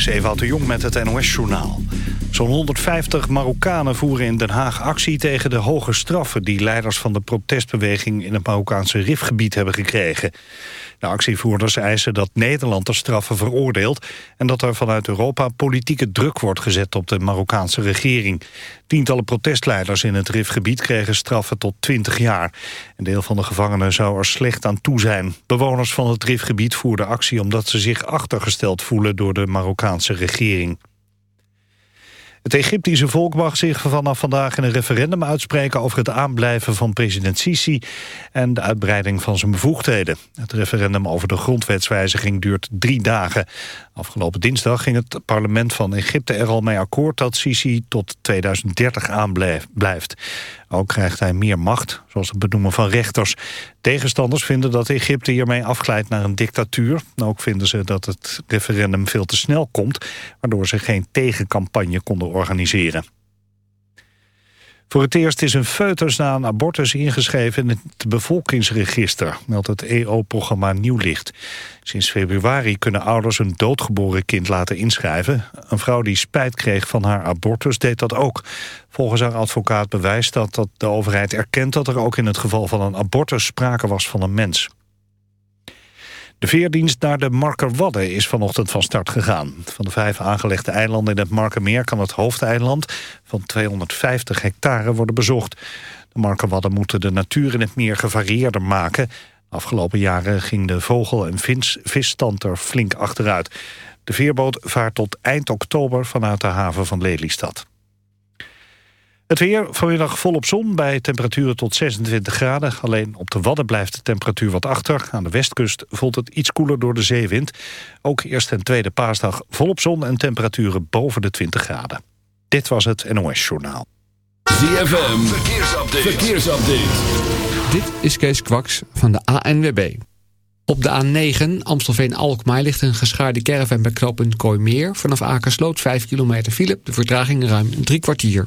is Ewout de Jong met het NOS-journaal. Zo'n 150 Marokkanen voeren in Den Haag actie tegen de hoge straffen... die leiders van de protestbeweging in het Marokkaanse Rifgebied hebben gekregen. De actievoerders eisen dat Nederland de straffen veroordeelt... en dat er vanuit Europa politieke druk wordt gezet op de Marokkaanse regering. Tientallen protestleiders in het Rifgebied kregen straffen tot 20 jaar. Een deel van de gevangenen zou er slecht aan toe zijn. Bewoners van het Rifgebied voerden actie omdat ze zich achtergesteld voelen door de Marokkaanse regering. Het Egyptische volk mag zich vanaf vandaag in een referendum uitspreken over het aanblijven van president Sisi en de uitbreiding van zijn bevoegdheden. Het referendum over de grondwetswijziging duurt drie dagen. Afgelopen dinsdag ging het parlement van Egypte er al mee akkoord dat Sisi tot 2030 aanblijft. Ook krijgt hij meer macht, zoals het benoemen van rechters. Tegenstanders vinden dat Egypte hiermee afglijdt naar een dictatuur. Ook vinden ze dat het referendum veel te snel komt... waardoor ze geen tegencampagne konden organiseren. Voor het eerst is een foetus na een abortus ingeschreven in het bevolkingsregister, meldt het EO-programma Nieuwlicht. Sinds februari kunnen ouders een doodgeboren kind laten inschrijven. Een vrouw die spijt kreeg van haar abortus deed dat ook. Volgens haar advocaat bewijst dat, dat de overheid erkent dat er ook in het geval van een abortus sprake was van een mens. De veerdienst naar de Markerwadden is vanochtend van start gegaan. Van de vijf aangelegde eilanden in het Markermeer kan het hoofdeiland van 250 hectare worden bezocht. De Markerwadden moeten de natuur in het meer gevarieerder maken. Afgelopen jaren ging de vogel- en visstand er flink achteruit. De veerboot vaart tot eind oktober vanuit de haven van Lelystad. Het weer vanmiddag volop zon bij temperaturen tot 26 graden. Alleen op de Wadden blijft de temperatuur wat achter. Aan de westkust voelt het iets koeler door de zeewind. Ook eerste en tweede paasdag volop zon en temperaturen boven de 20 graden. Dit was het NOS Journaal. ZFM, verkeersupdate. verkeersupdate. Dit is Kees Kwaks van de ANWB. Op de A9 Amstelveen-Alkmaar ligt een geschaarde caravan bij knooppunt Kooimeer. Vanaf Akersloot 5 kilometer file, de vertraging ruim drie kwartier.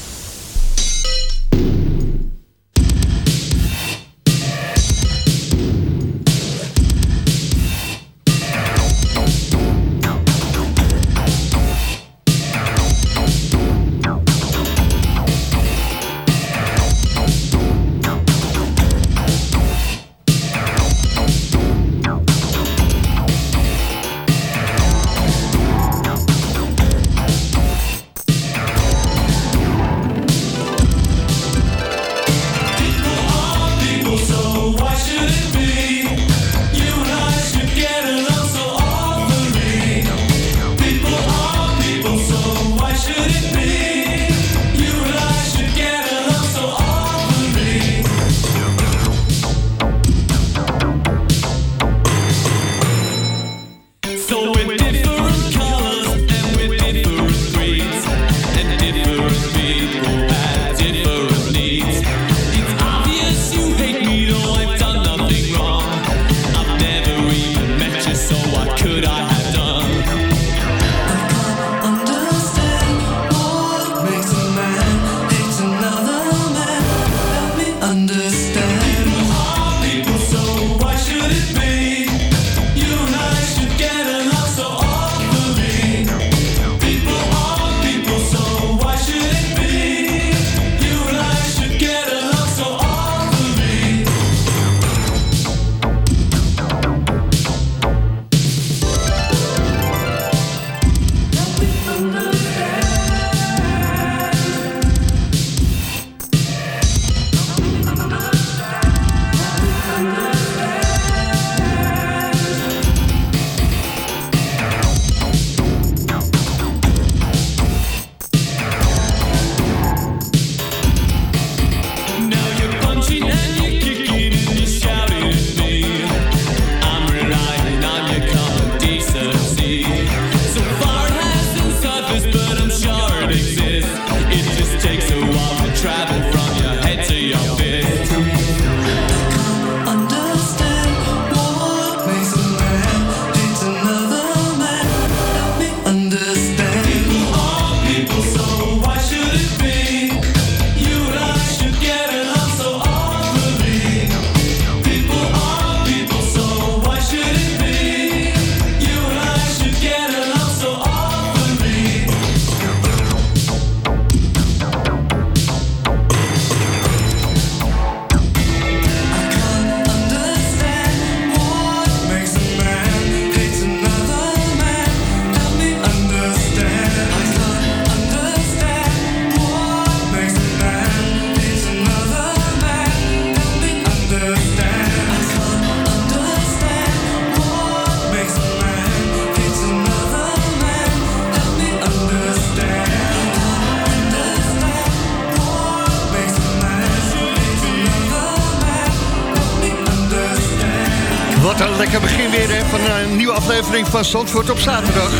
Van Zandvoort op zaterdag.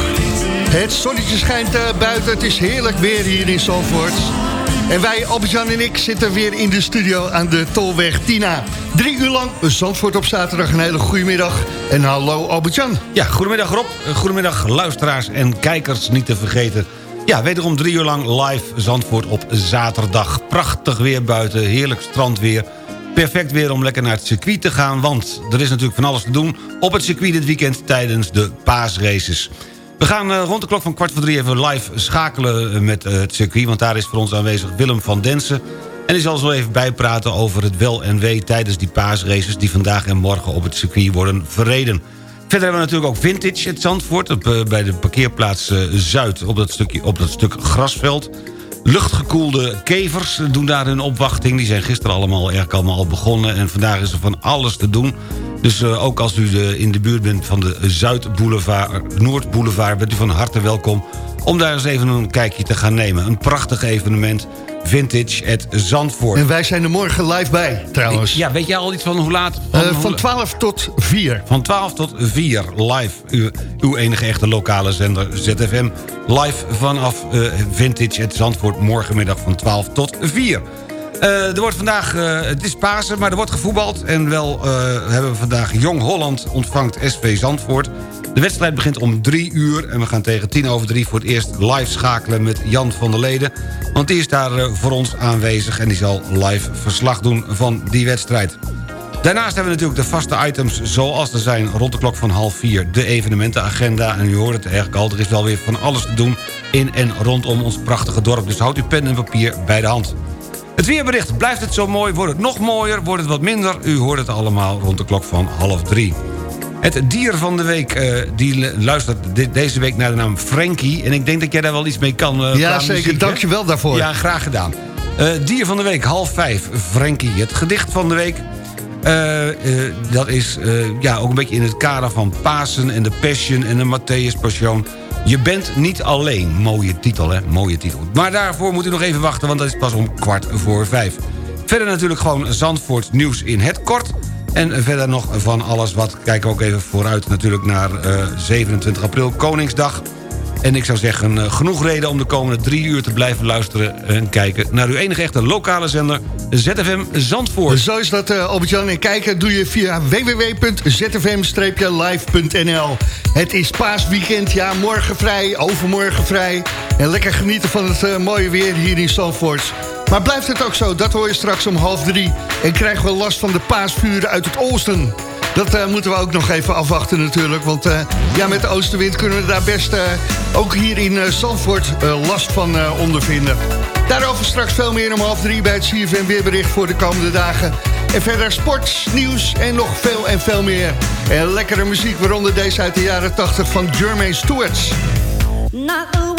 Het zonnetje schijnt uh, buiten, het is heerlijk weer hier in Zandvoort. En wij, Albert-Jan en ik, zitten weer in de studio aan de Tolweg Tina. Drie uur lang Zandvoort op zaterdag, een hele goede middag. En hallo Albert-Jan. Ja, goedemiddag Rob, goedemiddag luisteraars en kijkers niet te vergeten. Ja, wederom drie uur lang live Zandvoort op zaterdag. Prachtig weer buiten, heerlijk strandweer perfect weer om lekker naar het circuit te gaan... want er is natuurlijk van alles te doen op het circuit dit weekend tijdens de paasraces. We gaan uh, rond de klok van kwart voor drie even live schakelen met uh, het circuit... want daar is voor ons aanwezig Willem van Densen... en die zal zo even bijpraten over het wel en wee tijdens die paasraces... die vandaag en morgen op het circuit worden verreden. Verder hebben we natuurlijk ook Vintage, het Zandvoort... Bij de parkeerplaats Zuid op dat, stukje, op dat stuk grasveld... Luchtgekoelde kevers doen daar hun opwachting. Die zijn gisteren allemaal eigenlijk allemaal al begonnen. En vandaag is er van alles te doen. Dus uh, ook als u de, in de buurt bent van de Zuidboulevard, Noordboulevard... bent u van harte welkom om daar eens even een kijkje te gaan nemen. Een prachtig evenement Vintage at Zandvoort. En wij zijn er morgen live bij, trouwens. Ja, weet jij al iets van hoe laat? Van, uh, van 12 tot 4. Van 12 tot 4, live. Uw, uw enige echte lokale zender ZFM. Live vanaf uh, Vintage at Zandvoort. Morgenmiddag van 12 tot 4. Uh, er wordt vandaag, uh, het is Pasen, maar er wordt gevoetbald. En wel uh, hebben we vandaag Jong Holland ontvangt SV Zandvoort. De wedstrijd begint om drie uur en we gaan tegen tien over drie... voor het eerst live schakelen met Jan van der Leden. Want die is daar voor ons aanwezig en die zal live verslag doen van die wedstrijd. Daarnaast hebben we natuurlijk de vaste items zoals er zijn rond de klok van half vier. De evenementenagenda en u hoort het eigenlijk al, er is wel weer van alles te doen... in en rondom ons prachtige dorp. Dus houd uw pen en papier bij de hand. Het weerbericht, blijft het zo mooi, wordt het nog mooier, wordt het wat minder? U hoort het allemaal rond de klok van half drie. Het dier van de week, uh, die luistert deze week naar de naam Frankie. En ik denk dat jij daar wel iets mee kan. Uh, ja, zeker. Muziek, Dank je wel daarvoor. Ja, graag gedaan. Uh, dier van de week, half vijf, Frankie. Het gedicht van de week, dat is ja, ook een beetje in het kader van Pasen... en de Passion en de Matthäus Passion... Je bent niet alleen. Mooie titel, hè? Mooie titel. Maar daarvoor moet u nog even wachten, want dat is pas om kwart voor vijf. Verder natuurlijk gewoon Zandvoort nieuws in het kort. En verder nog van alles wat. Kijken we ook even vooruit natuurlijk naar uh, 27 april, Koningsdag. En ik zou zeggen, uh, genoeg reden om de komende drie uur te blijven luisteren... en kijken naar uw enige echte lokale zender, ZFM Zandvoort. Zo is dat, uh, Albert-Jan. En kijken doe je via www.zfm-live.nl. Het is paasweekend, ja, morgen vrij, overmorgen vrij. En lekker genieten van het mooie weer hier in Zandvoort. Maar blijft het ook zo, dat hoor je straks om half drie. En krijgen we last van de paasvuren uit het oosten... Dat uh, moeten we ook nog even afwachten natuurlijk. Want uh, ja, met de oostenwind kunnen we daar best uh, ook hier in Zandvoort last van ondervinden. Daarover straks veel meer om half drie bij het CFM weerbericht voor de komende dagen. En verder sport, nieuws en nog veel en veel meer. En lekkere muziek, waaronder deze uit de jaren 80 van Jermaine Stewart. Not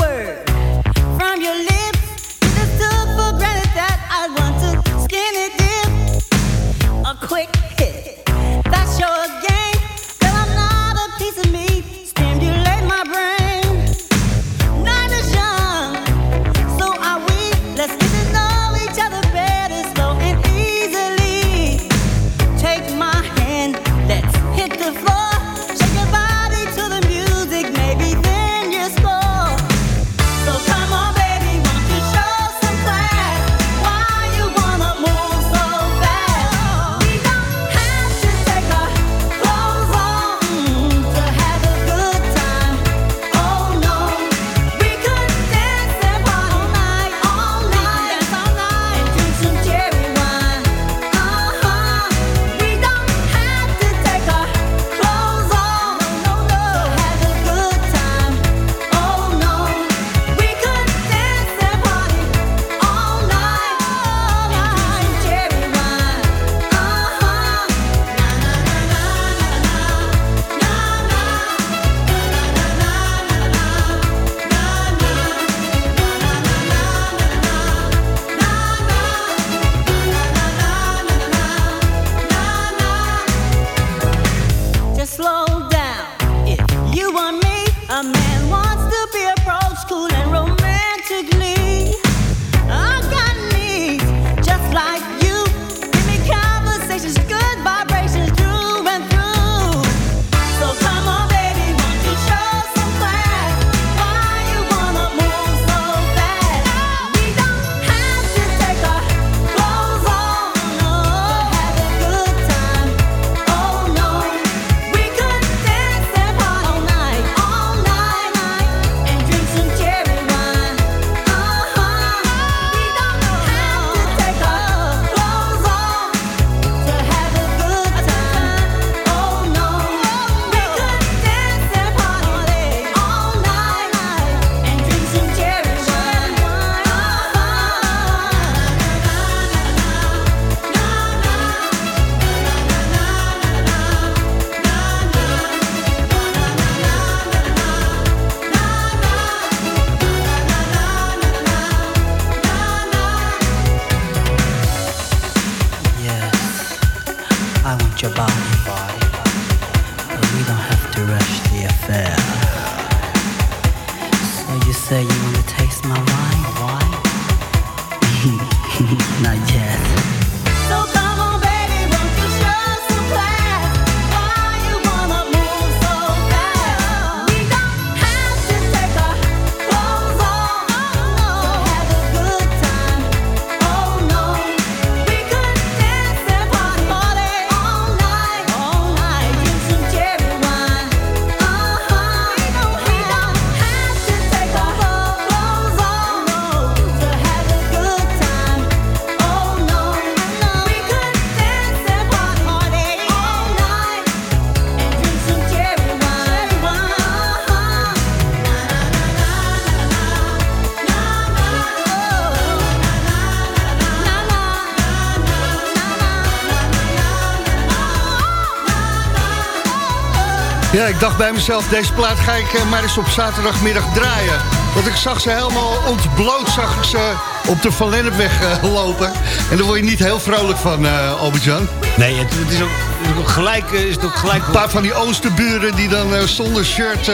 Ja, ik dacht bij mezelf, deze plaat ga ik eh, maar eens op zaterdagmiddag draaien. Want ik zag ze helemaal ontbloot, zag ik ze op de Van Lennepweg eh, lopen. En daar word je niet heel vrolijk van, eh Albert-Jan. Nee, het, het is ook, het is ook gelijk... Is het ook gelijk Een paar van die oosterburen die dan eh, zonder shirt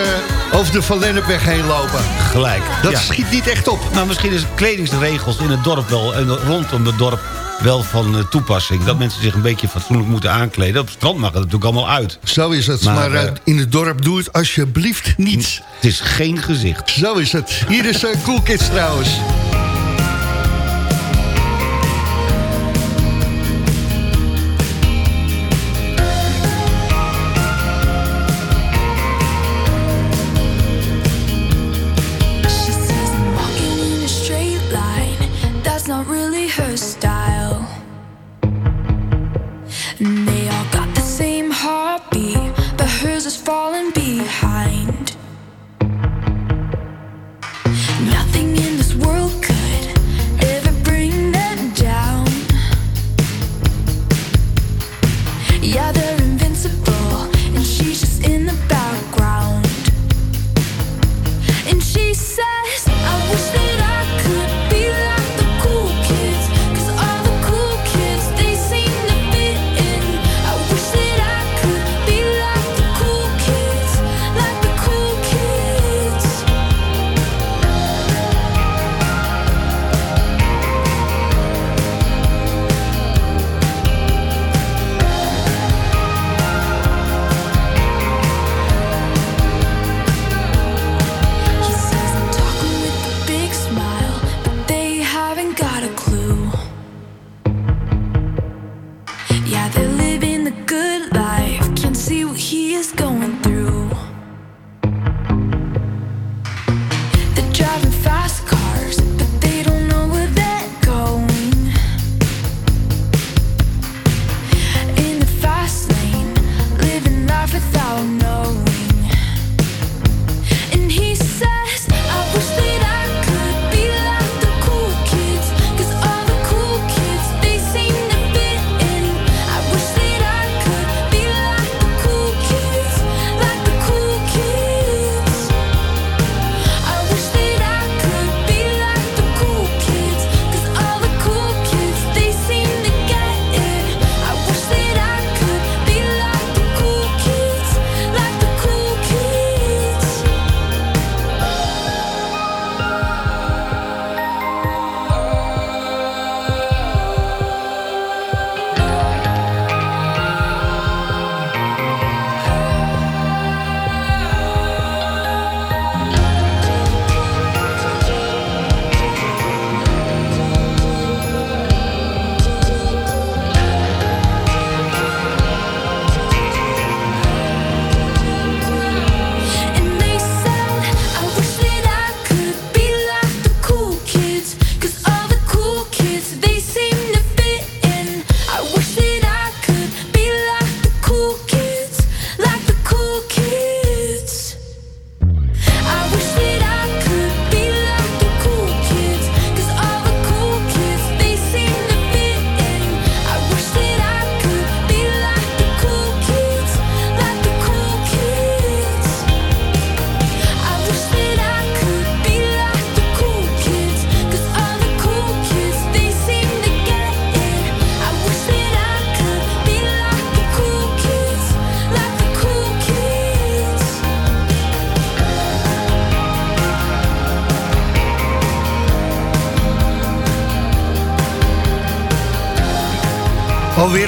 over de Van Lennepweg heen lopen. gelijk. Dat Ja. schiet niet echt op. Maar misschien is kledingsregels in het dorp wel... en rondom het dorp wel van eh, toepassing. Dat mensen zich een beetje fatsoenlijk moeten aankleden. Op het strand mag het natuurlijk allemaal uit. Zo is het. Maar, Maar, eh, eh, in het dorp doe het alsjeblieft niet. Het is geen gezicht. Zo is het. Hier is eh, Cool Kids trouwens.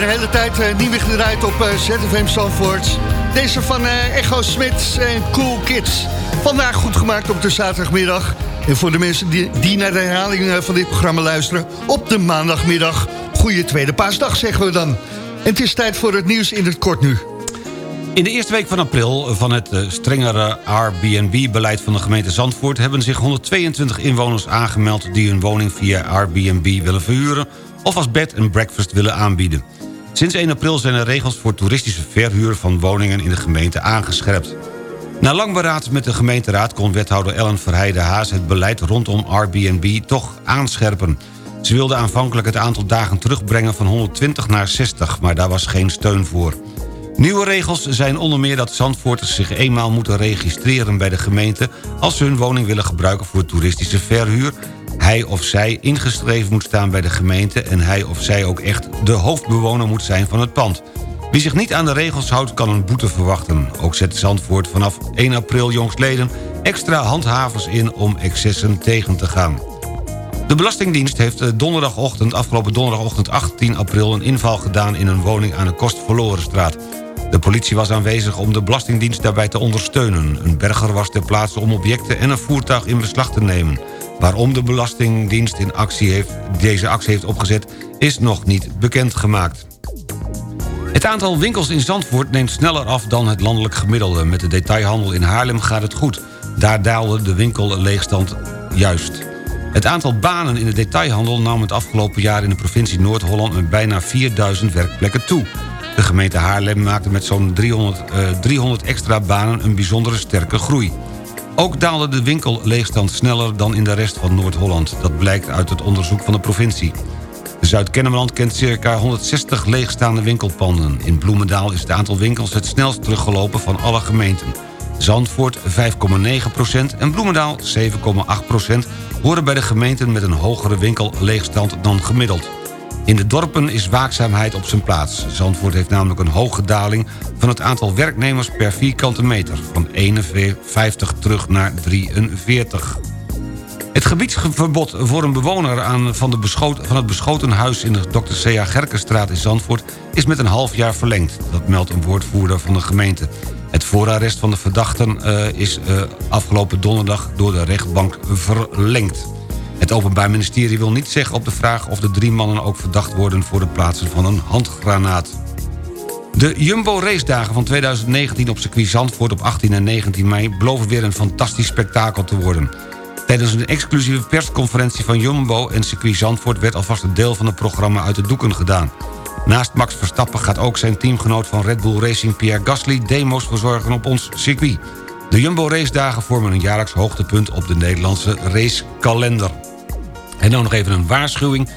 Alweer een hele tijd eh, niet meer gedraaid op eh, ZFM Zandvoort. Deze van eh, Echo Smit en Cool Kids. Vandaag goed gemaakt op de zaterdagmiddag. En voor de mensen die, die naar de herhaling van dit programma luisteren... op de maandagmiddag. Goeie tweede paasdag zeggen we dan. En het is tijd voor het nieuws in het kort nu. In de eerste week van april van het strengere Airbnb-beleid van de gemeente Zandvoort... hebben zich 122 inwoners aangemeld die hun woning via Airbnb willen verhuren... of als bed en breakfast willen aanbieden. Sinds 1 april zijn er regels voor toeristische verhuur van woningen in de gemeente aangescherpt. Na lang beraad met de gemeenteraad kon wethouder Ellen Verheide Haas... het beleid rondom Airbnb toch aanscherpen. Ze wilde aanvankelijk het aantal dagen terugbrengen van 120 naar 60... maar daar was geen steun voor. Nieuwe regels zijn onder meer dat Zandvoorters zich eenmaal moeten registreren bij de gemeente... als ze hun woning willen gebruiken voor toeristische verhuur. Hij of zij ingeschreven moet staan bij de gemeente... en hij of zij ook echt de hoofdbewoner moet zijn van het pand. Wie zich niet aan de regels houdt, kan een boete verwachten. Ook zet Zandvoort vanaf 1 april jongstleden extra handhavers in om excessen tegen te gaan. De Belastingdienst heeft eh, donderdagochtend, afgelopen donderdagochtend 18 april... een inval gedaan in een woning aan de Kostverlorenstraat. De politie was aanwezig om de Belastingdienst daarbij te ondersteunen. Een berger was ter plaatse om objecten en een voertuig in beslag te nemen. Waarom de Belastingdienst in actie heeft, deze actie heeft opgezet... is nog niet bekendgemaakt. Het aantal winkels in Zandvoort neemt sneller af dan het landelijk gemiddelde. Met de detailhandel in Haarlem gaat het goed. Daar daalde de winkelleegstand juist. Het aantal banen in de detailhandel nam het afgelopen jaar... in de provincie Noord-Holland met bijna 4000 werkplekken toe. De gemeente Haarlem maakte met zo'n 300, eh, 300 extra banen een bijzondere sterke groei. Ook daalde de winkelleegstand sneller dan in de rest van Noord-Holland. Dat blijkt uit het onderzoek van de provincie. Zuid-Kennemerland kent circa 160 leegstaande winkelpanden. In Bloemendaal is het aantal winkels het snelst teruggelopen van alle gemeenten. Zandvoort 5,9% en Bloemendaal 7,8% horen bij de gemeenten met een hogere winkelleegstand dan gemiddeld. In de dorpen is waakzaamheid op zijn plaats. Zandvoort heeft namelijk een hoge daling van het aantal werknemers per vierkante meter... van 51 terug naar 43. Het gebiedsverbod voor een bewoner aan van, de van het beschoten huis... in de Dr. C.A. Gerkenstraat in Zandvoort is met een half jaar verlengd. Dat meldt een woordvoerder van de gemeente. Het voorarrest van de verdachten eh, is eh, afgelopen donderdag door de rechtbank verlengd. Het Openbaar Ministerie wil niet zeggen op de vraag... of de drie mannen ook verdacht worden voor het plaatsen van een handgranaat. De Jumbo Race Dagen van 2019 op circuit Zandvoort op 18 en 19 mei... beloven weer een fantastisch spektakel te worden. Tijdens een exclusieve persconferentie van Jumbo en circuit Zandvoort... werd alvast een deel van het programma uit de doeken gedaan. Naast Max Verstappen gaat ook zijn teamgenoot van Red Bull Racing... Pierre Gasly demo's verzorgen op ons circuit. De Jumbo Race Dagen vormen een jaarlijks hoogtepunt... op de Nederlandse racekalender. En dan nog even een waarschuwing.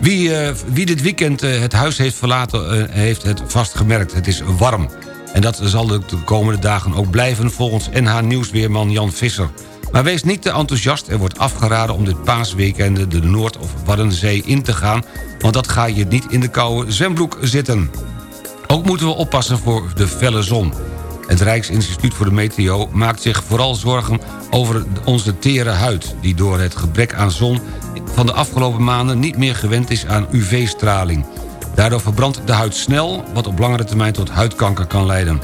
Wie, eh, wie dit weekend eh, het huis heeft verlaten, eh, heeft het vast gemerkt. Het is warm. En dat zal de de komende dagen ook blijven volgens NH Nieuwsweerman Jan Visser. Maar wees niet te enthousiast. Er wordt afgeraden om dit paasweekende de Noord- of Waddenzee in te gaan... want dat ga je niet in de koude zwembroek zitten. Ook moeten we oppassen voor de felle zon. Het Rijksinstituut voor de Meteo maakt zich vooral zorgen over onze tere huid... die door het gebrek aan zon van de afgelopen maanden niet meer gewend is aan UV-straling. Daardoor verbrandt de huid snel, wat op langere termijn tot huidkanker kan leiden.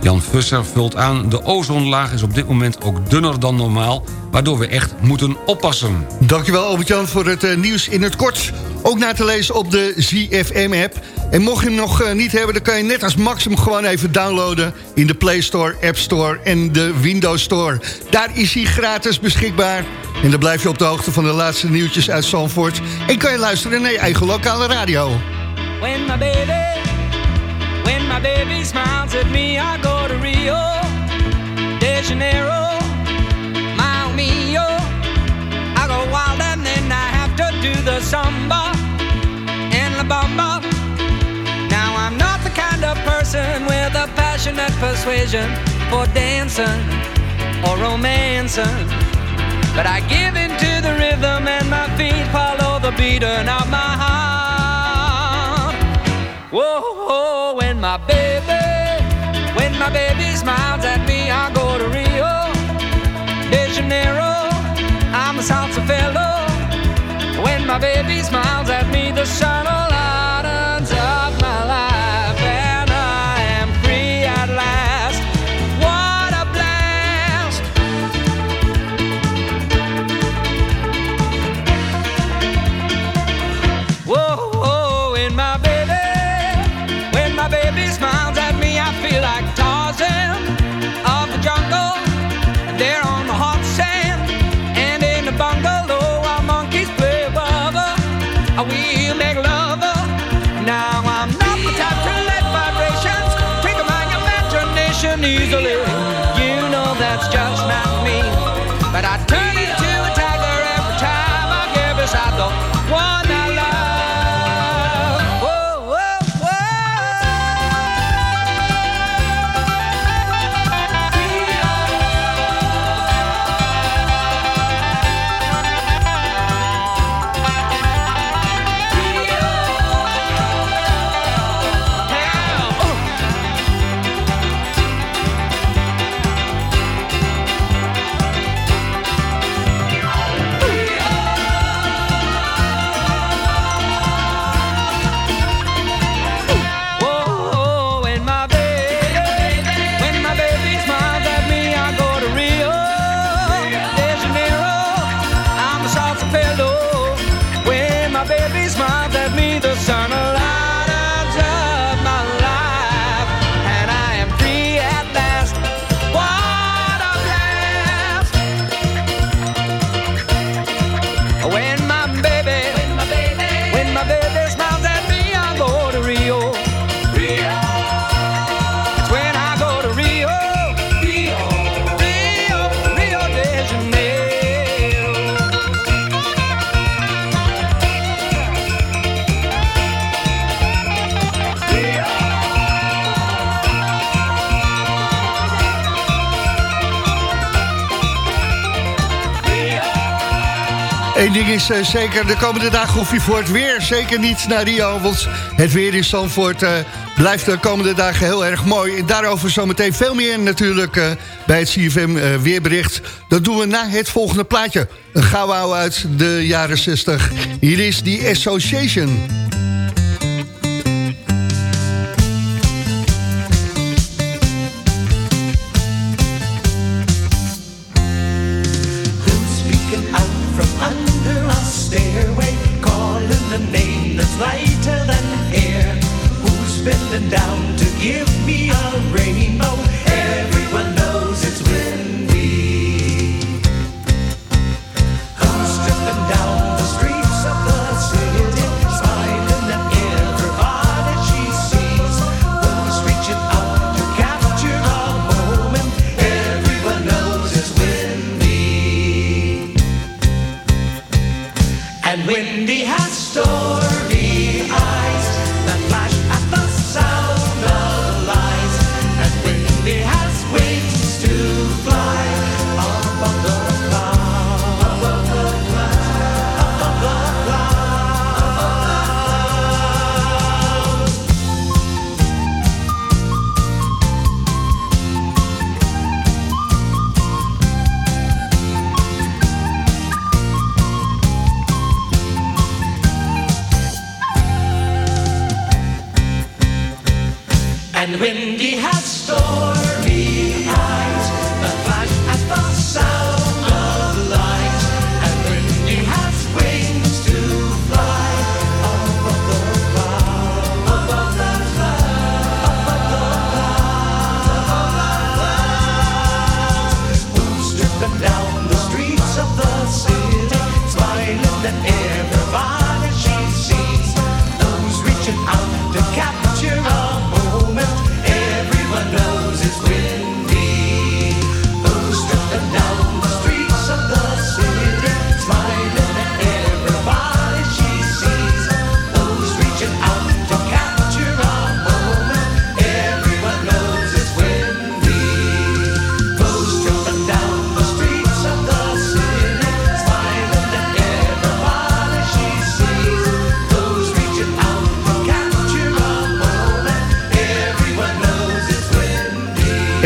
Jan Vusser vult aan, de ozonlaag is op dit moment ook dunner dan normaal... waardoor we echt moeten oppassen. Dankjewel Albert-Jan voor het eh, nieuws in het kort. Ook na te lezen op de ZFM-app. En mocht je hem nog eh, niet hebben, dan kan je net als Max hem gewoon even downloaden... in de Play Store, App Store en de Windows Store. Daar is hij gratis beschikbaar. En dan blijf je op de hoogte van de laatste nieuwtjes uit Zandvoort. En kan je luisteren naar je eigen lokale radio. When my baby, my baby smiles at me, I go to Rio de Janeiro, I go wild and then I have to do the samba and la bamba. Now I'm not the kind of person with a passionate persuasion for dancing or romancing. But I give in to the rhythm and my feet follow the beating of my heart. Whoa, my baby, when my baby smiles at me, I go to Rio de Janeiro. I'm a salsa fellow. When my baby smiles at me, the sun lightens Eén ding is eh, zeker, de komende dagen hoef je voor het weer zeker niet naar Rio. Want het weer in Zandvoort eh, blijft de komende dagen heel erg mooi. Daarover zometeen veel meer natuurlijk eh, bij het CFM weerbericht. Dat doen we na het volgende plaatje. Een gauw uit de jaren 60. Hier is die Association.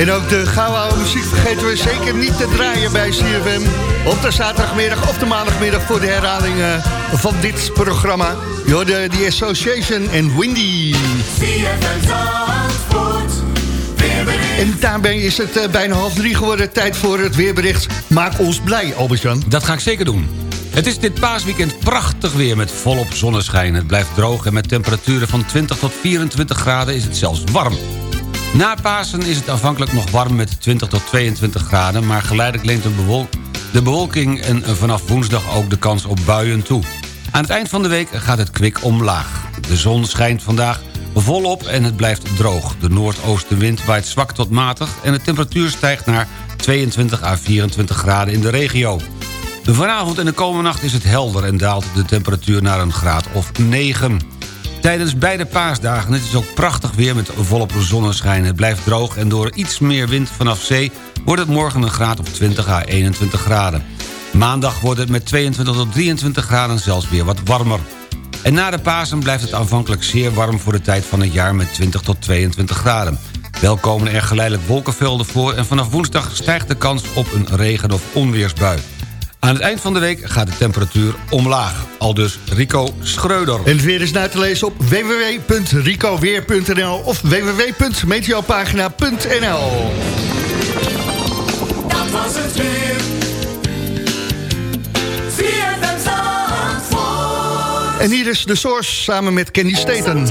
En ook de gouden muziek vergeten we zeker niet te draaien bij CFM. Op de zaterdagmiddag of de maandagmiddag voor de herhaling van dit programma. Je de The Association en Windy. En daarmee is het eh, bijna half drie geworden. Tijd voor het weerbericht. Maak ons blij, Albert-Jan. Dat ga ik zeker doen. Het is dit paasweekend prachtig weer met volop zonneschijn. Het blijft droog en met temperaturen van 20 tot 24 graden is het zelfs warm. Na Pasen is het aanvankelijk nog warm met 20 tot 22 graden... maar geleidelijk leent de, bewol de bewolking en vanaf woensdag ook de kans op buien toe. Aan het eind van de week gaat het kwik omlaag. De zon schijnt vandaag volop en het blijft droog. De noordoostenwind waait zwak tot matig... en de temperatuur stijgt naar 22 à 24 graden in de regio. Vanavond en de komende nacht is het helder... en daalt de temperatuur naar een graad of 9. Tijdens beide paasdagen het is ook prachtig weer met volop zonneschijn. Het blijft droog en door iets meer wind vanaf zee... wordt het morgen een graad of 20 à 21 graden. Maandag wordt het met 22 tot 23 graden zelfs weer wat warmer. En na de Pasen blijft het aanvankelijk zeer warm voor de tijd van het jaar... met 20 tot 22 graden. Wel komen er geleidelijk wolkenvelden voor... en vanaf woensdag stijgt de kans op een regen- of onweersbui. Aan het eind van de week gaat de temperatuur omlaag. Al dus Rico Schreuder. En het weer is na te lezen op www.ricoweer.nl of www.meteopagina.nl Dat was het weer. En hier is de Source samen met Kenny Staten.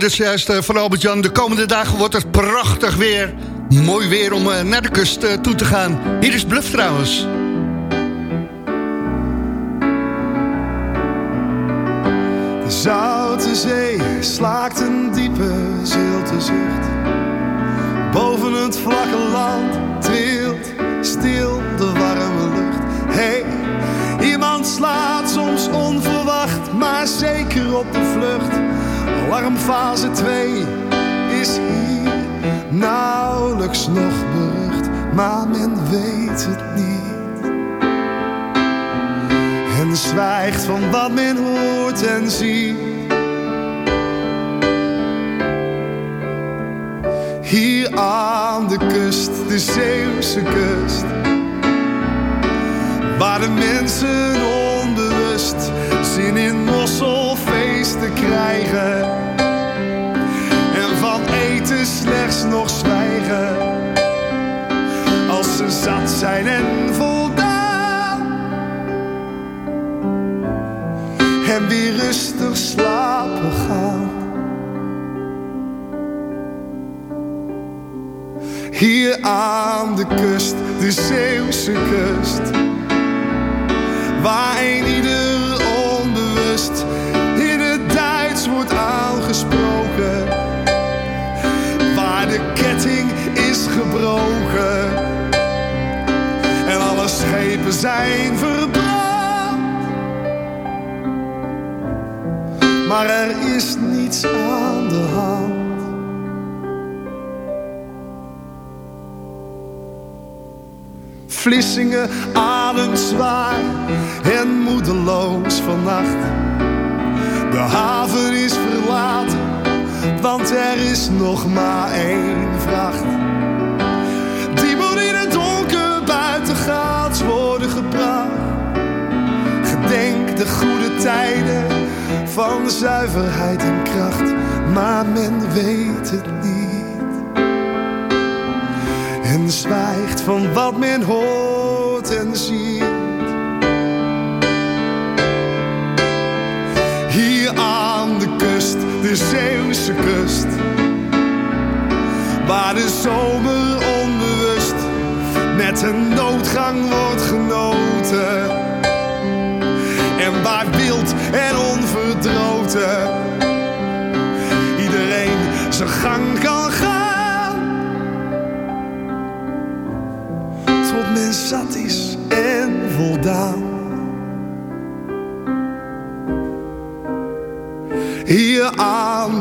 We hoorden het juist eh, van Albert-Jan. De komende dagen wordt het prachtig weer. Mooi weer om eh, naar de kust eh, toe te gaan. Hier is Bluff trouwens. De Zoute Zee slaakt een diepe zilte zucht. Boven het vlakke land trilt stil de warme lucht. Hey, iemand slaat soms onverwacht, maar zeker op de vlucht. Alarmfase 2 is hier nauwelijks nog berucht, maar men weet het niet. En zwijgt van wat men hoort en ziet. Hier aan de kust, de Zeeuwse kust. Waar de mensen onbewust zin in mosselfeesten krijgen. En van eten slechts nog zwijgen. Als ze zat zijn en voldaan. En weer rustig slapen gaan. Hier aan de kust, de Zeeuwse kust. Waar een ieder onbewust wordt aangesproken. Waar de ketting is gebroken. En alle schepen zijn verbrand. Maar er is niets aan de hand. Vlissingen ademt zwaar en moedeloos vannacht. De haven want er is nog maar één vracht. Die moet in het donker buitengaats worden gebracht. Gedenk de goede tijden van zuiverheid en kracht, maar men weet het niet en zwijgt van wat men hoort en ziet. De Zeeuwse kust, waar de zomer onbewust met een noodgang wordt genoten. En waar wild en onverdroten iedereen zijn gang kan gaan. tot men zat is en voldaan.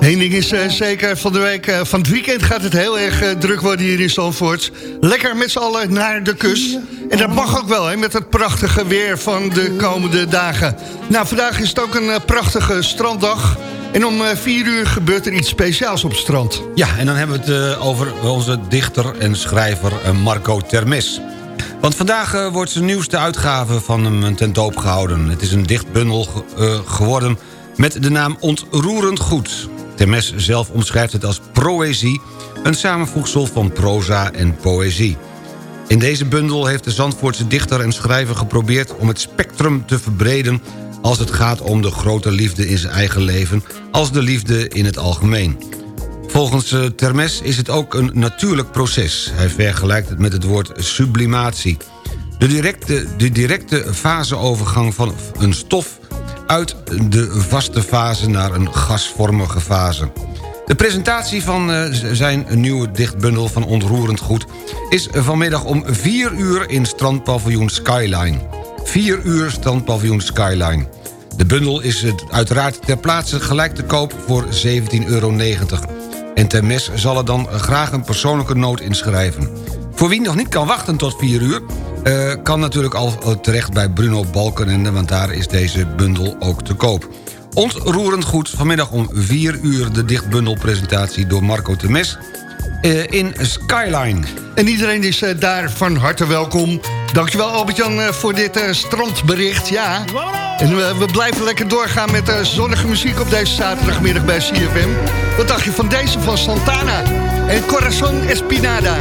Eén ding is eh, zeker, van de week, eh, van het weekend gaat het heel erg eh, druk worden hier in Zandvoort. Lekker met z'n allen naar de kust. En dat mag ook wel, hè, met het prachtige weer van de komende dagen. Nou, vandaag is het ook een prachtige stranddag. En om eh, vier uur gebeurt er iets speciaals op het strand. Ja, en dan hebben we het eh, over onze dichter en schrijver Marco Termes. Want vandaag eh, wordt zijn nieuwste uitgave van hem ten doop gehouden. Het is een dichtbundel ge- eh, geworden met de naam Ontroerend Goed. Termes zelf omschrijft het als proëzie... een samenvoegsel van proza en poëzie. In deze bundel heeft de Zandvoortse dichter en schrijver geprobeerd... om het spectrum te verbreden als het gaat om de grote liefde in zijn eigen leven... als de liefde in het algemeen. Volgens eh, Termes is het ook een natuurlijk proces. Hij vergelijkt het met het woord sublimatie. De directe, de directe faseovergang van een stof uit de vaste fase naar een gasvormige fase. De presentatie van eh, zijn nieuwe dichtbundel van Ontroerend Goed... is vanmiddag om 4 uur in strandpaviljoen Skyline. 4 uur strandpaviljoen Skyline. De bundel is uiteraard ter plaatse gelijk te koop voor 17,90 euro. En Termes zal er dan graag een persoonlijke noot inschrijven. Voor wie nog niet kan wachten tot 4 uur... eh, kan natuurlijk al terecht bij Bruno Balkenende... want daar is deze bundel ook te koop. Ontroerend goed, vanmiddag om 4 uur... de dichtbundelpresentatie door Marco Termes eh, in Skyline. En iedereen is eh, daar van harte welkom. Dankjewel Albert-Jan eh, voor dit eh, strandbericht. Ja. En we, blijven lekker doorgaan met eh, zonnige muziek op deze zaterdagmiddag bij CFM. Wat dacht je van deze van Santana en Corazon Espinada?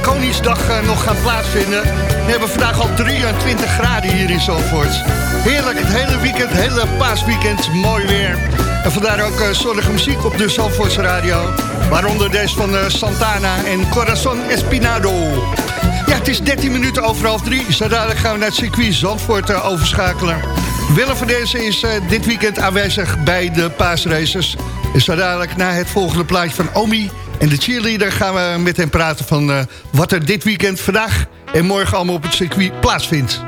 Koningsdag eh, nog gaan plaatsvinden. We hebben vandaag al 23 graden hier in Zandvoort. Heerlijk, het hele weekend, het hele paasweekend, mooi weer. En vandaar ook eh, zonnige muziek op de Zandvoortse radio. Waaronder deze van eh, Santana en Corazon Espinado. Ja, het is 13 minuten over half drie. Zo dadelijk gaan we naar het circuit Zandvoort eh, overschakelen. Willem van deze is eh, dit weekend aanwezig bij de paasraces. En zo dadelijk na het volgende plaatje van Omi en de cheerleader... gaan we met hem praten van eh, wat er dit weekend vandaag en morgen allemaal op het circuit plaatsvindt.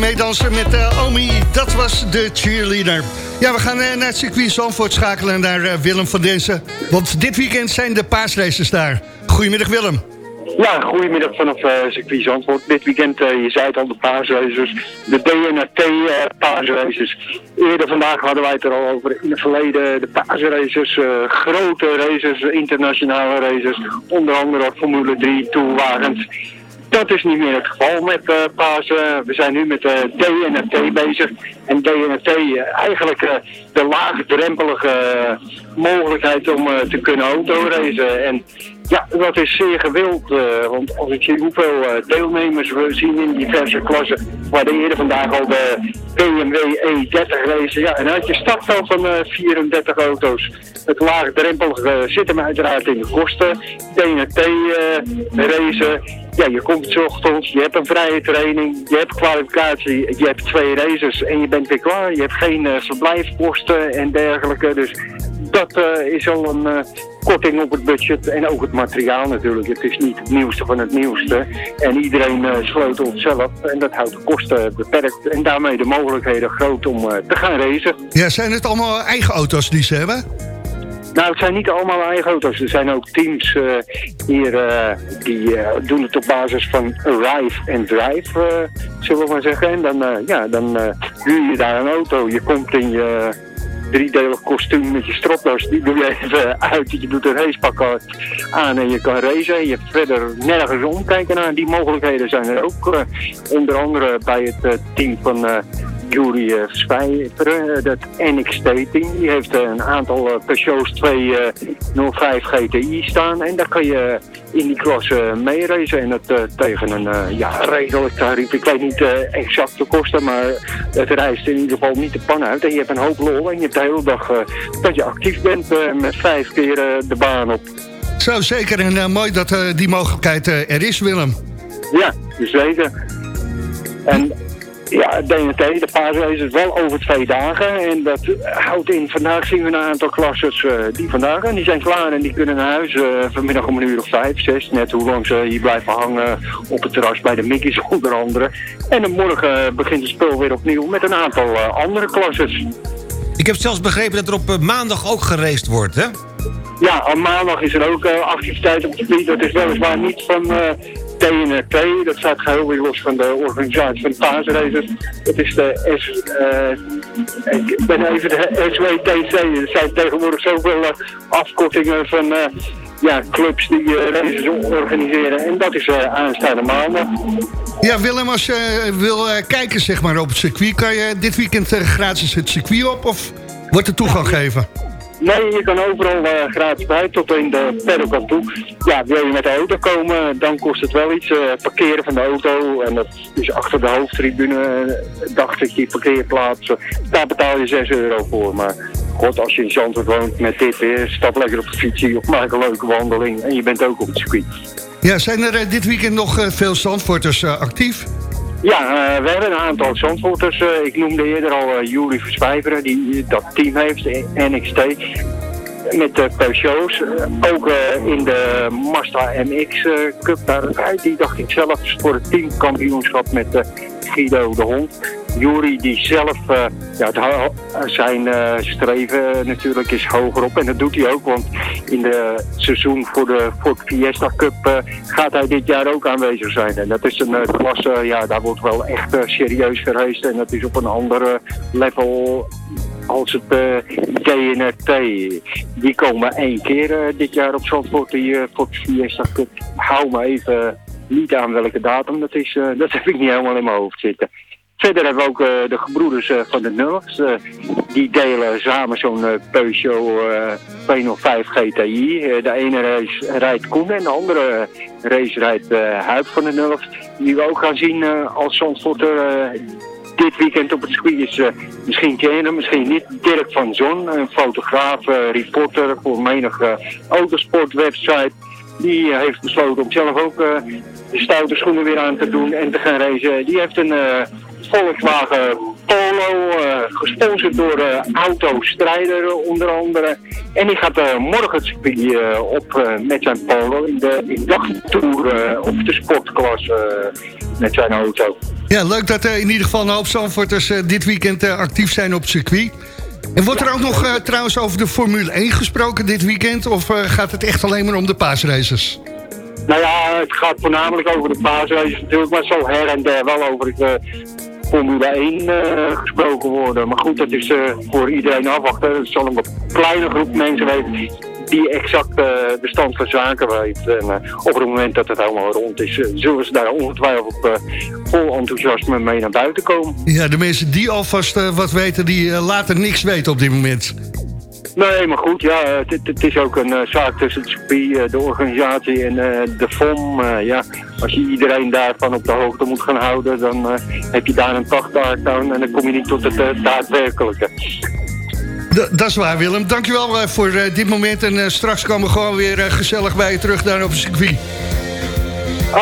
Lekker meedansen met eh, Omi, dat was de cheerleader. Ja, we gaan eh, naar het circuit Zandvoort schakelen naar eh, Willem van Densen. Want dit weekend zijn de paasraces daar. Goedemiddag Willem. Ja, goedemiddag vanaf circuit Zandvoort. Dit weekend, je zei het al, de paasraces, de DNRT paasraces. Eerder vandaag hadden wij het er al over in het verleden, de paasraces, grote races, internationale races. Onder andere Formule 3, toerwagens. Dat is niet meer het geval met eh Pasen. We zijn nu met de DNRT bezig. En DNRT eh, eigenlijk eh, de laagdrempelige eh, mogelijkheid om eh, te kunnen autoracen. En ja, dat is zeer gewild. eh, want als ik zie hoeveel eh, deelnemers we zien in diverse klassen. We hadden eerder vandaag al de BMW E30 race. Ja, en had je startveld van eh, 34 auto's. Het laagdrempelige zit hem uiteraard in de kosten. DNRT eh racen. Ja, je komt ochtends, je hebt een vrije training, je hebt kwalificatie, je hebt twee races en je bent weer klaar. Je hebt geen eh, verblijfkosten en dergelijke. Dus dat eh, is al een eh, korting op het budget en ook het materiaal natuurlijk. Het is niet het nieuwste van het nieuwste. En iedereen eh sleutelt zelf en dat houdt de kosten beperkt. En daarmee de mogelijkheden groot om te gaan racen. Ja, zijn het allemaal eigen auto's die ze hebben? Nou, het zijn niet allemaal eigen auto's. Er zijn ook teams hier die doen het op basis van arrive en drive, zullen we maar zeggen. En dan, ja, dan huur je daar een auto. Je komt in je driedelig kostuum met je stropdas, die doe je even uit. Je doet een racepak aan en je kan racen. Je hebt verder nergens omkijken naar. Die mogelijkheden zijn er ook. eh, onder andere bij het eh, team van eh Jury eh, Spijper, dat NX-team. Die heeft eh, een aantal eh, Peugeot's 205 GTI staan. En daar kan je in die klasse mee racen. En dat eh, tegen een eh, ja, redelijk tarief. Ik weet niet eh, exact de kosten, maar het reist in ieder geval niet de pan uit. En je hebt een hoop lol en je hebt de hele dag eh, dat je actief bent eh, met vijf keer eh, de baan op. Zo, zeker. En eh, mooi dat eh, die mogelijkheid eh, er is, Willem. Ja, zeker. En ja, DNT, de paasrace is wel over twee dagen. En dat houdt in, vandaag zien we een aantal klassers eh, die vandaag, en die zijn klaar en die kunnen naar huis eh, vanmiddag om een uur of vijf, zes. Net hoe lang ze hier blijven hangen op het terras bij de Mickey's onder andere. En dan morgen begint het spel weer opnieuw met een aantal eh, andere klassers. Ik heb zelfs begrepen dat er op eh, maandag ook geraced wordt, hè? Ja, op maandag is er ook eh, activiteit op het gebied. Dat is weliswaar niet van eh TNRT. Dat staat geheel weer los van de organisatie van paasraces. Het is de S... eh, ik ben even de SWTC. Er zijn tegenwoordig zoveel eh, afkortingen van... eh, ja, clubs die races organiseren. En dat is aanstaande maandag. Ja, Willem, als je wil kijken zeg maar, op het circuit... kan je dit weekend gratis het circuit op of wordt er toegang gegeven? Nee, je kan overal eh, gratis bij, tot in de paddock toe. Ja, wil je met de auto komen, dan kost het wel iets. eh, parkeren van de auto, en dat is achter de hoofdtribune, eh, dacht ik, die parkeerplaats. Daar betaal je 6 euro voor, maar... God, als je in Zandvoort woont met dit weer, stap lekker op de fietsie of maak een leuke wandeling. En je bent ook op het circuit. Ja, zijn er dit weekend nog veel Zandvoorters actief? Ja, eh, we hebben een aantal Zandvoorters. eh, ik noemde eerder al uh, Verspijveren, die dat team heeft, NXT. Met de Peugeot's. Ook in de Mazda MX Cup. Daar rijdt die, dacht ik zelf, voor het teamkampioenschap met Guido de Hond. Jury die zelf, eh, ja, zijn eh, streven natuurlijk is hoger op. En dat doet hij ook, want in de seizoen voor de Ford Fiesta Cup eh, gaat hij dit jaar ook aanwezig zijn. En dat is een klasse, ja, daar wordt wel echt serieus gereisd. En dat is op een andere level als het DNRT. Die komen één keer dit jaar op eh, Ford Fiesta Cup. Hou me even niet aan welke datum dat is. dat heb ik niet helemaal in mijn hoofd zitten. Verder hebben we ook eh, de gebroeders eh, van de Nulks. eh, die delen samen zo'n Peugeot eh 205 GTI. De ene race rijdt Koen en de andere race rijdt Huip van de Nulks. Die we ook gaan zien als Zandvoorter dit weekend op het circuit is. misschien ken je hem, misschien niet. Dirk van Zon, een fotograaf, reporter voor menige autosportwebsite. Die heeft besloten om zelf ook de stoute schoenen weer aan te doen en te gaan racen. Die heeft een Volkswagen Polo, eh, gesponsord door eh Auto Strijder onder andere. En die gaat eh, morgen het circuit eh, op eh, met zijn Polo in de in dagtour eh, of de sportklasse eh, met zijn auto. Ja, leuk dat in ieder geval een hoop Zandvoorters eh, dit weekend eh, actief zijn op het circuit. En wordt er ook nog eh, trouwens over de Formule 1 gesproken dit weekend? Of eh, gaat het echt alleen maar om de paasraces? Nou ja, het gaat voornamelijk over de paasraces natuurlijk, maar zo her en der wel over het eh, Formule 1 eh, gesproken worden. Maar goed, dat is eh, voor iedereen afwachten. Het zal een wat kleine groep mensen weten die exact eh, de stand van zaken weet. En op het moment dat het helemaal rond is, zullen ze daar ongetwijfeld vol enthousiasme mee naar buiten komen. Ja, de mensen die alvast wat weten, die laten niks weten op dit moment. Nee, maar goed, ja, het, het- het is ook een eh, zaak tussen het circuit, eh, de organisatie en eh, de FOM. eh, ja, als je iedereen daarvan op de hoogte moet gaan houden, dan eh, heb je daar een tachtkaart aan en dan kom je niet tot het eh, daadwerkelijke. Dat is waar, Willem. Dankjewel eh, voor eh, dit moment. En eh, straks komen we gewoon weer eh, gezellig bij je terug daar op het circuit.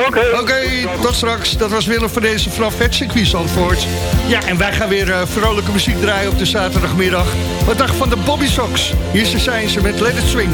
Oké. Oké, tot straks. Dat was Willem van deze vanaf het circuit Zandvoort. Ja, en wij gaan weer eh, vrolijke muziek draaien op de zaterdagmiddag. Wat je van de Bobby Sox? Hier zijn ze met Let It Swing.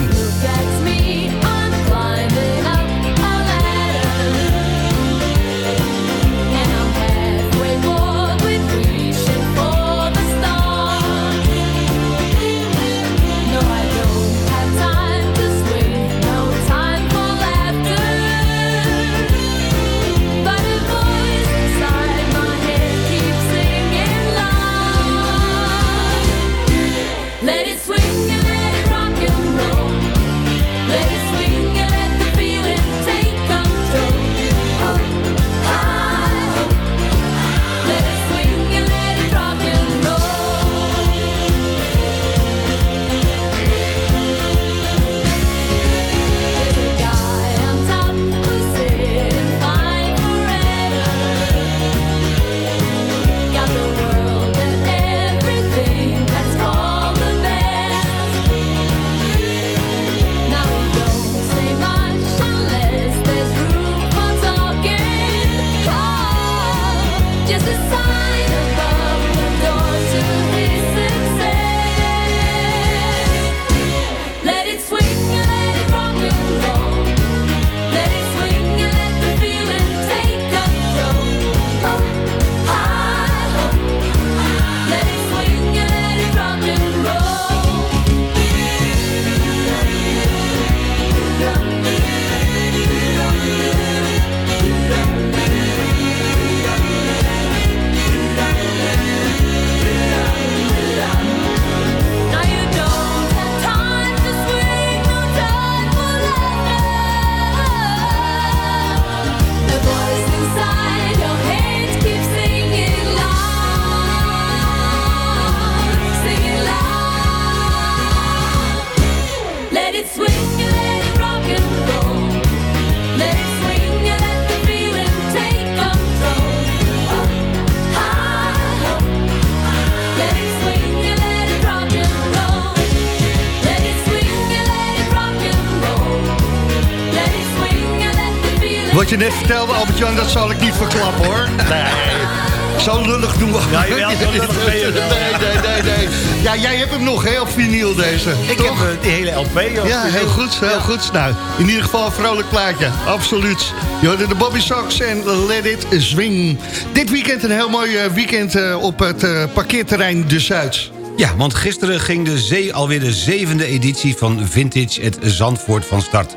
Je net vertelde, Albert-Jan, dat zal ik niet verklappen, hoor. Nee. Zo lullig doen we. Ja, jawel, zo lullig ben je wel. Nee, nee, nee, nee. Ja, jij hebt hem nog, hè, op vinyl deze. Ik toch? heb eh, die hele LP. Ja, heel goed, heel goed. Nou, in ieder geval een vrolijk plaatje. Absoluut. Je hoorde de Bobby Sox en Let It Swing. Dit weekend een heel mooi eh, weekend eh, op het parkeerterrein De Zuid. Ja, want gisteren ging de zee alweer de zevende editie van Vintage het Zandvoort van start.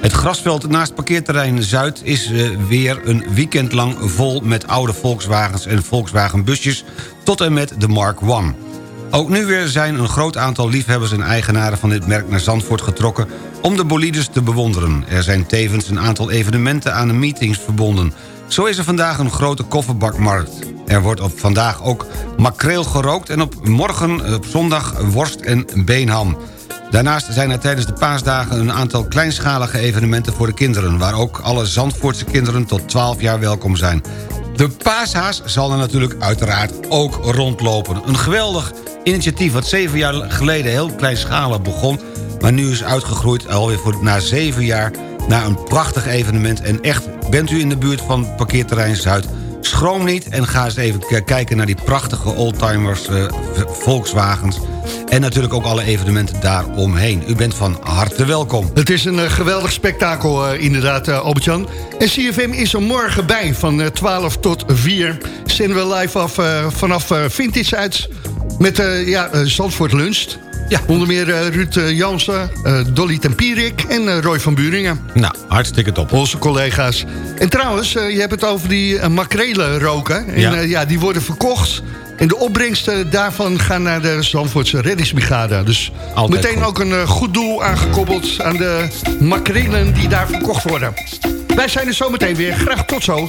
Het grasveld naast parkeerterrein Zuid is eh, weer een weekend lang vol met oude Volkswagens en Volkswagen busjes tot en met de Mark I. Ook nu weer zijn een groot aantal liefhebbers en eigenaren van dit merk naar Zandvoort getrokken om de bolides te bewonderen. Er zijn tevens een aantal evenementen aan de meetings verbonden. Zo is er vandaag een grote kofferbakmarkt. Er wordt op vandaag ook makreel gerookt en op morgen op zondag worst en beenham. Daarnaast zijn er tijdens de paasdagen een aantal kleinschalige evenementen voor de kinderen... waar ook alle Zandvoortse kinderen tot 12 jaar welkom zijn. De paashaas zal er natuurlijk uiteraard ook rondlopen. Een geweldig initiatief wat zeven jaar geleden heel kleinschalig begon... maar nu is uitgegroeid alweer voor, na zeven jaar naar een prachtig evenement. En echt, bent u in de buurt van parkeerterrein Zuid... Schroom niet en ga eens even kijken naar die prachtige oldtimers, eh, Volkswagens... en natuurlijk ook alle evenementen daaromheen. U bent van harte welkom. Het is een eh, geweldig spektakel, eh, inderdaad, eh, Albert-Jan. En CFM is er morgen bij, van eh, 12 tot 4. Zenden we live af vanaf Vintage uit... met ja, Zandvoort Lunch. Ja. Onder meer eh, Ruud eh, Jansen, eh, Dolly Tempierik en Roy van Buringen. Nou, hartstikke top. Onze collega's. En trouwens, je hebt het over die makrelen roken. En Ja. die worden verkocht. En de opbrengsten daarvan gaan naar de Zandvoortse reddingsbrigade. Dus Altijd meteen goed. ook een goed doel aangekoppeld aan de makrelen die daar verkocht worden. Wij zijn er zometeen weer. Graag tot zo.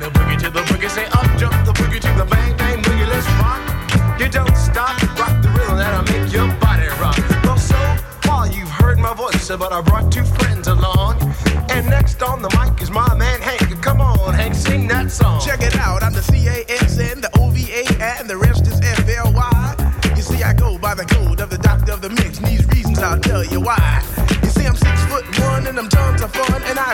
but I brought two friends along. And next on the mic is my man Hank. Come on, Hank, sing that song. Check it out, I'm the C-A-S-N, the O-V-A, and the rest is F-L-Y. You see, I go by the code of the doctor of the mix, and these reasons I'll tell you why. You see, I'm six foot one, and I'm tons of fun, and I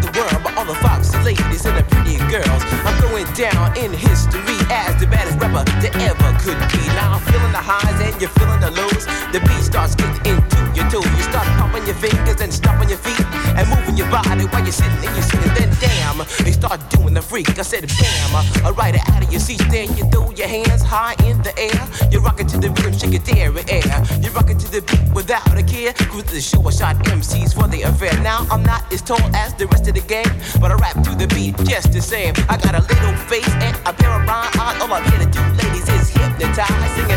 the world by all the foxy ladies and the pretty girls. I'm going down in history as the baddest rapper that ever could be. Now I'm feeling the highs and you're feeling the lows. The beat starts getting into your toes. You start popping your fingers and stomping your feet and moving your body while you're sitting and you're sitting. Then damn, they start doing the freak. I said bam, I ride it out of your seat. Then you throw your hands high in the air. You rock it to the rhythm, there in air. You rock it to the beat without a care. Cruise the show, I shot MCs for the affair. Now I'm not as tall as the rest to the game, but I rap to the beat just the same. I got a little face and a pair of I'm here to do, ladies, is hypnotize.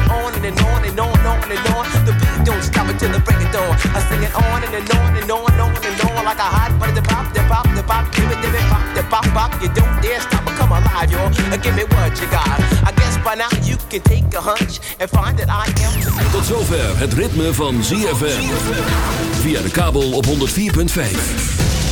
On and, and on and on and on and on. The beat don't stop until the break of dawn. I sing it on and, and on and on and on and on like a hot butter. The pop, the pop, the pop, give it, give it, pop, the pop, pop. You don't dare stop or come alive, y'all. Uh, give me what you got. I guess by now you can take a hunch and find that I am. Tot zover het ritme van ZFM. Via de kabel op 104.5.